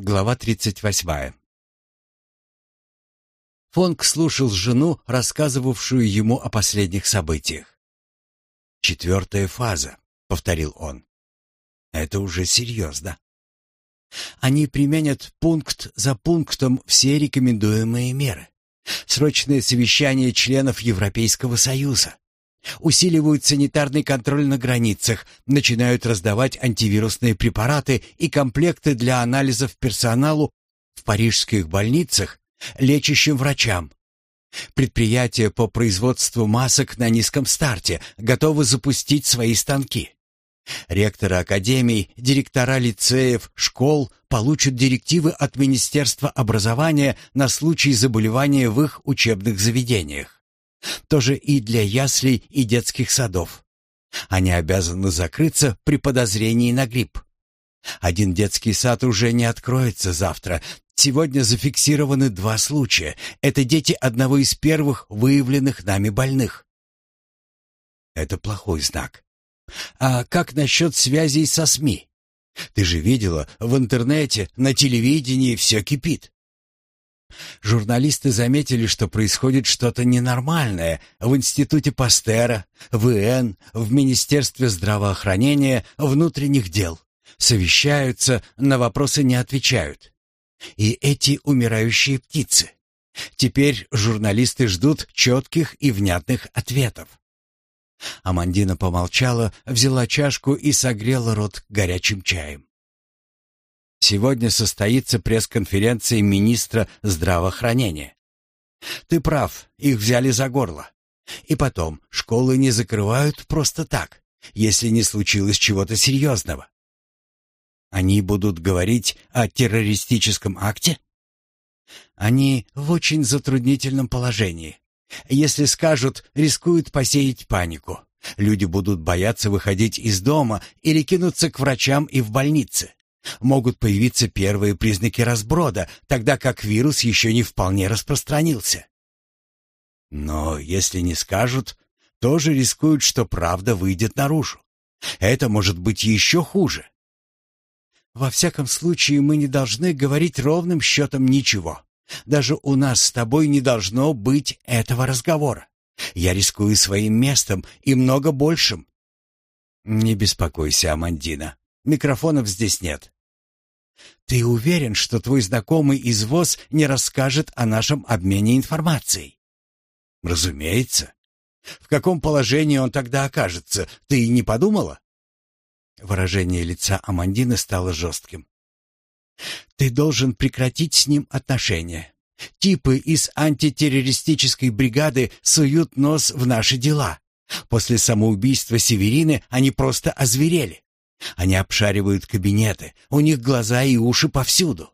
Глава 38. Фонг слушал жену, рассказывавшую ему о последних событиях. «Четвертая фаза», — повторил он. «Это уже серьезно. Они применят пункт за пунктом все рекомендуемые меры. Срочное совещание членов Европейского Союза. Усиливают санитарный контроль на границах, начинают раздавать антивирусные препараты и комплекты для анализов персоналу в парижских больницах, лечащим врачам. Предприятия по производству масок на низком старте готовы запустить свои станки. Ректоры академий, директора лицеев, школ получат директивы от Министерства образования на случай заболевания в их учебных заведениях. Тоже и для яслей и детских садов. Они обязаны закрыться при подозрении на грипп. Один детский сад уже не откроется завтра. Сегодня зафиксированы два случая. Это дети одного из первых выявленных нами больных. Это плохой знак. А как насчет связей со СМИ? Ты же видела, в интернете, на телевидении все кипит. Журналисты заметили, что происходит что-то ненормальное в Институте Пастера, в ИН, в Министерстве здравоохранения, внутренних дел. Совещаются, на вопросы не отвечают. И эти умирающие птицы. Теперь журналисты ждут четких и внятных ответов. Амандина помолчала, взяла чашку и согрела рот горячим чаем. Сегодня состоится пресс-конференция министра здравоохранения. Ты прав, их взяли за горло. И потом, школы не закрывают просто так, если не случилось чего-то серьезного. Они будут говорить о террористическом акте? Они в очень затруднительном положении. Если скажут, рискуют посеять панику. Люди будут бояться выходить из дома или кинуться к врачам и в больницы. Могут появиться первые признаки разброда, тогда как вирус еще не вполне распространился. Но если не скажут, тоже рискуют, что правда выйдет наружу. Это может быть еще хуже. Во всяком случае, мы не должны говорить ровным счетом ничего. Даже у нас с тобой не должно быть этого разговора. Я рискую своим местом и много большим. Не беспокойся, Амандина. Микрофонов здесь нет. Ты уверен, что твой знакомый из ВОЗ не расскажет о нашем обмене информацией? Разумеется. В каком положении он тогда окажется, ты не подумала? Выражение лица Амандины стало жестким. Ты должен прекратить с ним отношения. Типы из антитеррористической бригады суют нос в наши дела. После самоубийства Северины они просто озверели. Они обшаривают кабинеты, у них глаза и уши повсюду.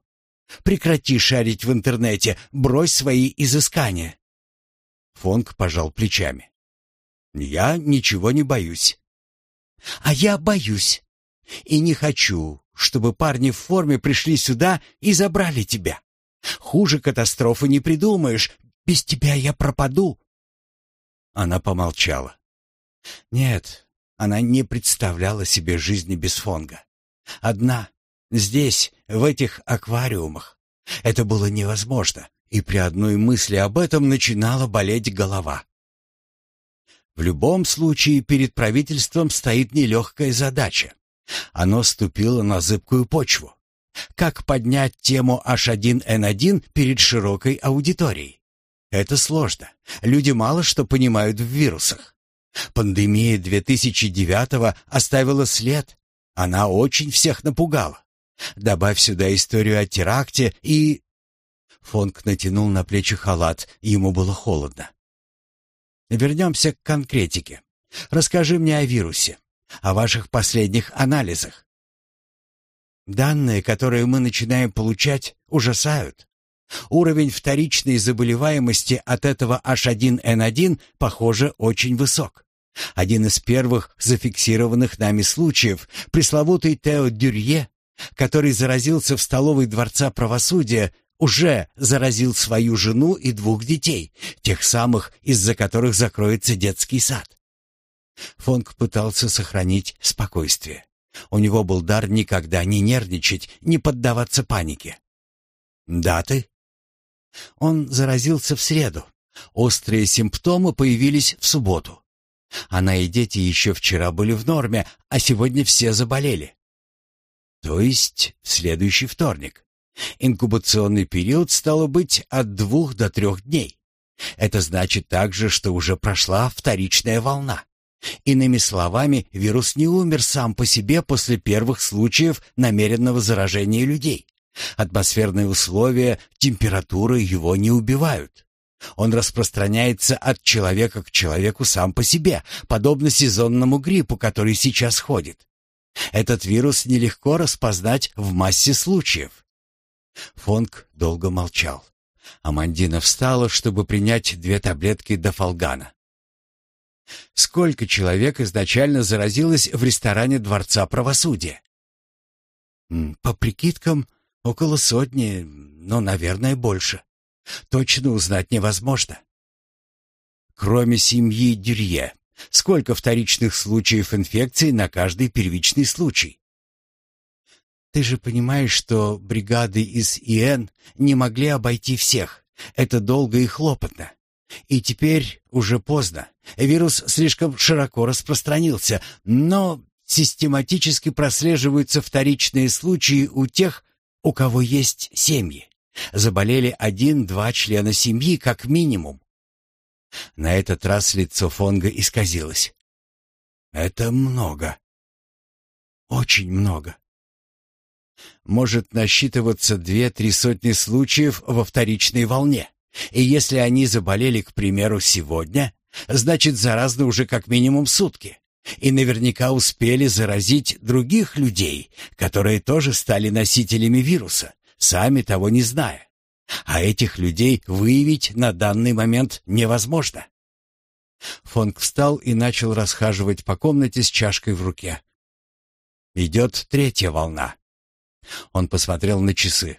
Прекрати шарить в интернете, брось свои изыскания. Фонг пожал плечами. Я ничего не боюсь. А я боюсь. И не хочу, чтобы парни в форме пришли сюда и забрали тебя. Хуже катастрофы не придумаешь. Без тебя я пропаду. Она помолчала. Нет, она не представляла себе жизни без Фонга. Одна, здесь, в этих аквариумах. Это было невозможно, и при одной мысли об этом начинала болеть голова. В любом случае перед правительством стоит нелегкая задача. Оно ступило на зыбкую почву. Как поднять тему H1N1 перед широкой аудиторией? Это сложно. Люди мало что понимают в вирусах. Пандемия 2009-го оставила след. Она очень всех напугала. Добавь сюда историю о теракте и... Фонк натянул на плечи халат, ему было холодно. Вернемся к конкретике. Расскажи мне о вирусе, о ваших последних анализах. Данные, которые мы начинаем получать, ужасают. Уровень вторичной заболеваемости от этого H1N1, похоже, очень высок. Один из первых зафиксированных нами случаев, пресловутый Тео Дюрье, который заразился в столовой Дворца правосудия, уже заразил свою жену и двух детей, тех самых, из-за которых закроется детский сад. Фонг пытался сохранить спокойствие. У него был дар никогда не нервничать, не поддаваться панике. Даты? Он заразился в среду. Острые симптомы появились в субботу. Она и дети еще вчера были в норме, а сегодня все заболели. То есть в следующий вторник. Инкубационный период стало быть от двух до трех дней. Это значит также, что уже прошла вторичная волна. Иными словами, вирус не умер сам по себе после первых случаев намеренного заражения людей. Атмосферные условия, температура его не убивают. Он распространяется от человека к человеку сам по себе, подобно сезонному гриппу, который сейчас ходит. Этот вирус нелегко распознать в массе случаев. Фонг долго молчал. Амандина встала, чтобы принять две таблетки дофалгана. Сколько человек изначально заразилось в ресторане Дворца правосудия? По прикидкам, около сотни, но, наверное, больше. Точно узнать невозможно. Кроме семьи Дюрье, сколько вторичных случаев инфекции на каждый первичный случай? Ты же понимаешь, что бригады из ИН не могли обойти всех. Это долго и хлопотно. И теперь уже поздно. Вирус слишком широко распространился, но систематически прослеживаются вторичные случаи у тех, у кого есть семьи. Заболели один-два члена семьи как минимум. На этот раз лицо Фонга исказилось. Это много. Очень много. Может насчитываться две-три сотни случаев во вторичной волне. И если они заболели, к примеру, сегодня, значит, заразны уже как минимум сутки. И наверняка успели заразить других людей, которые тоже стали носителями вируса, сами того не зная. А этих людей выявить на данный момент невозможно. Фонг встал и начал расхаживать по комнате с чашкой в руке. Идет третья волна. Он посмотрел на часы.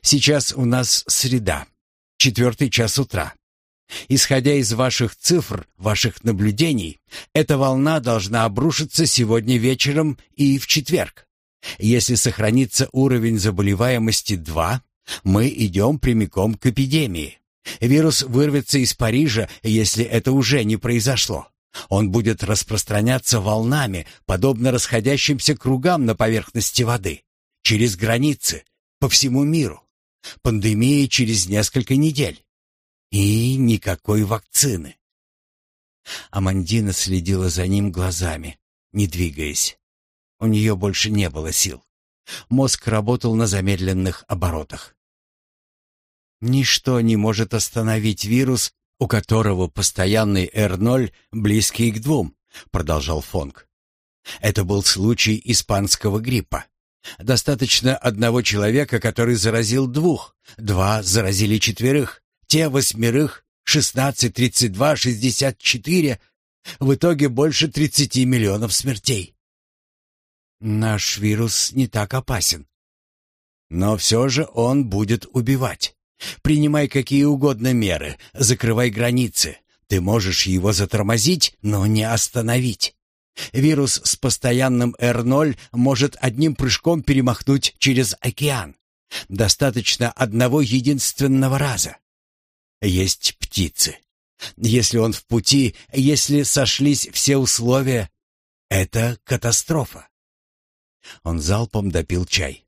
Сейчас у нас среда четвертый час утра. Исходя из ваших цифр, ваших наблюдений, эта волна должна обрушиться сегодня вечером и в четверг. Если сохранится уровень заболеваемости 2, мы идем прямиком к эпидемии. Вирус вырвется из Парижа, если это уже не произошло. Он будет распространяться волнами, подобно расходящимся кругам на поверхности воды, через границы, по всему миру. Пандемия через несколько недель. И никакой вакцины. Амандина следила за ним глазами, не двигаясь. У нее больше не было сил. Мозг работал на замедленных оборотах. Ничто не может остановить вирус, у которого постоянный R0 близкий к двум, продолжал Фонг. Это был случай испанского гриппа. Достаточно одного человека, который заразил двух. Два заразили четверых. Те восьмерых, шестнадцать, тридцать два, шестьдесят четыре. В итоге больше тридцати миллионов смертей. Наш вирус не так опасен. Но все же он будет убивать. Принимай какие угодно меры, закрывай границы. Ты можешь его затормозить, но не остановить. Вирус с постоянным R0 может одним прыжком перемахнуть через океан. Достаточно одного единственного раза. Есть птицы. Если он в пути, если сошлись все условия, это катастрофа. Он залпом допил чай.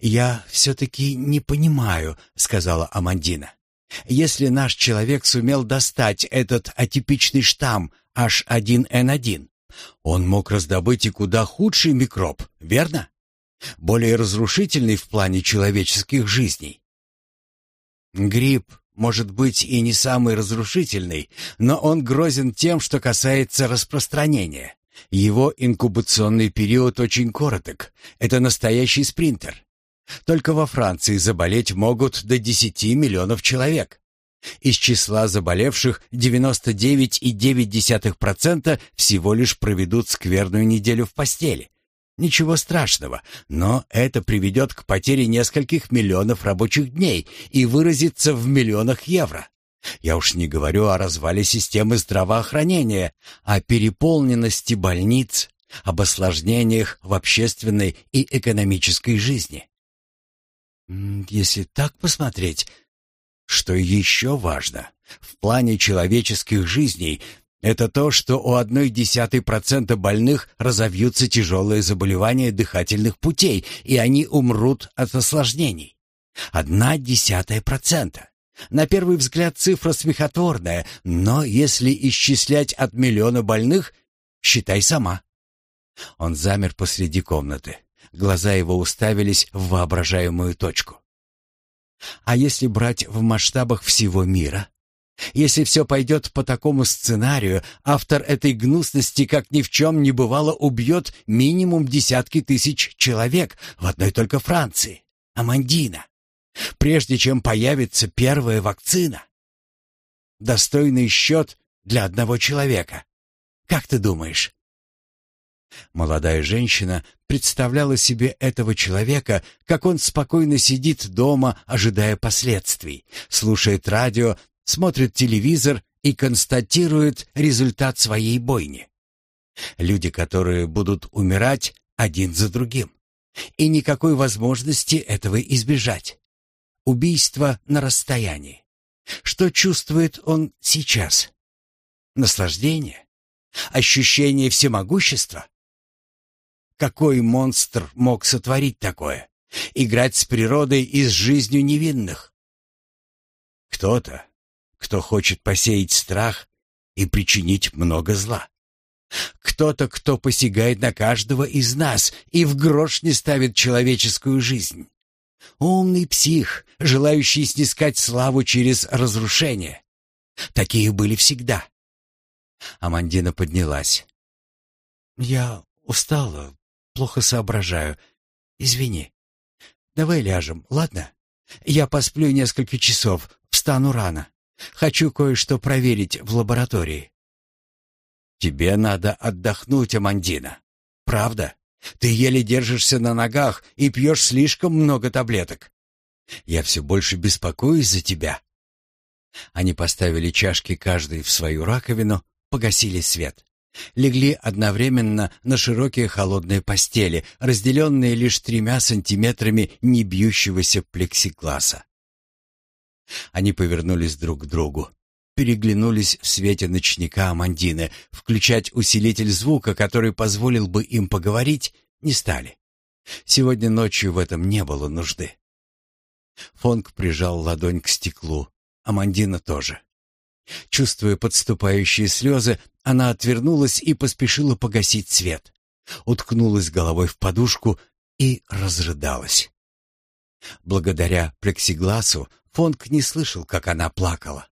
«Я все-таки не понимаю», — сказала Амандина. «Если наш человек сумел достать этот атипичный штамм H1N1, он мог раздобыть и куда худший микроб, верно? Более разрушительный в плане человеческих жизней. Грипп может быть и не самый разрушительный, но он грозен тем, что касается распространения. Его инкубационный период очень короток. Это настоящий спринтер. Только во Франции заболеть могут до 10 миллионов человек. Из числа заболевших 99,9% всего лишь проведут скверную неделю в постели. Ничего страшного, но это приведет к потере нескольких миллионов рабочих дней и выразится в миллионах евро. Я уж не говорю о развале системы здравоохранения, о переполненности больниц, об осложнениях в общественной и экономической жизни. Если так посмотреть, что еще важно, в плане человеческих жизней это то, что у одной десятой процента больных разовьются тяжелые заболевания дыхательных путей, и они умрут от осложнений. Одна десятая процента. На первый взгляд цифра смехотворная, но если исчислять от миллиона больных, считай сама. Он замер посреди комнаты. Глаза его уставились в воображаемую точку. А если брать в масштабах всего мира? Если все пойдет по такому сценарию, автор этой гнусности, как ни в чем не бывало, убьет минимум десятки тысяч человек в одной только Франции. Амандина. Прежде чем появится первая вакцина. Достойный счет для одного человека. Как ты думаешь? Молодая женщина представляла себе этого человека, как он спокойно сидит дома, ожидая последствий, слушает радио, смотрит телевизор и констатирует результат своей бойни. Люди, которые будут умирать один за другим. И никакой возможности этого избежать. Убийство на расстоянии. Что чувствует он сейчас? Наслаждение? Ощущение всемогущества? Какой монстр мог сотворить такое? Играть с природой и с жизнью невинных? Кто-то, кто хочет посеять страх и причинить много зла. Кто-то, кто посягает на каждого из нас и в грош не ставит человеческую жизнь. Умный псих, желающий снискать славу через разрушение. Такие были всегда. Амандина поднялась. «Я устала, плохо соображаю. Извини. Давай ляжем, ладно? Я посплю несколько часов, встану рано. Хочу кое-что проверить в лаборатории. Тебе надо отдохнуть, Амандина. Правда? Ты еле держишься на ногах и пьешь слишком много таблеток. Я все больше беспокоюсь за тебя. Они поставили чашки каждый в свою раковину, погасили свет. Легли одновременно на широкие холодные постели, разделенные лишь тремя сантиметрами небьющегося плексигласа. Они повернулись друг к другу, переглянулись в свете ночника Амандины, включать усилитель звука, который позволил бы им поговорить, не стали. Сегодня ночью в этом не было нужды. Фонг прижал ладонь к стеклу, Амандина тоже. Чувствуя подступающие слезы, она отвернулась и поспешила погасить свет. Уткнулась головой в подушку и разрыдалась. Благодаря плексигласу Фонг не слышал, как она плакала.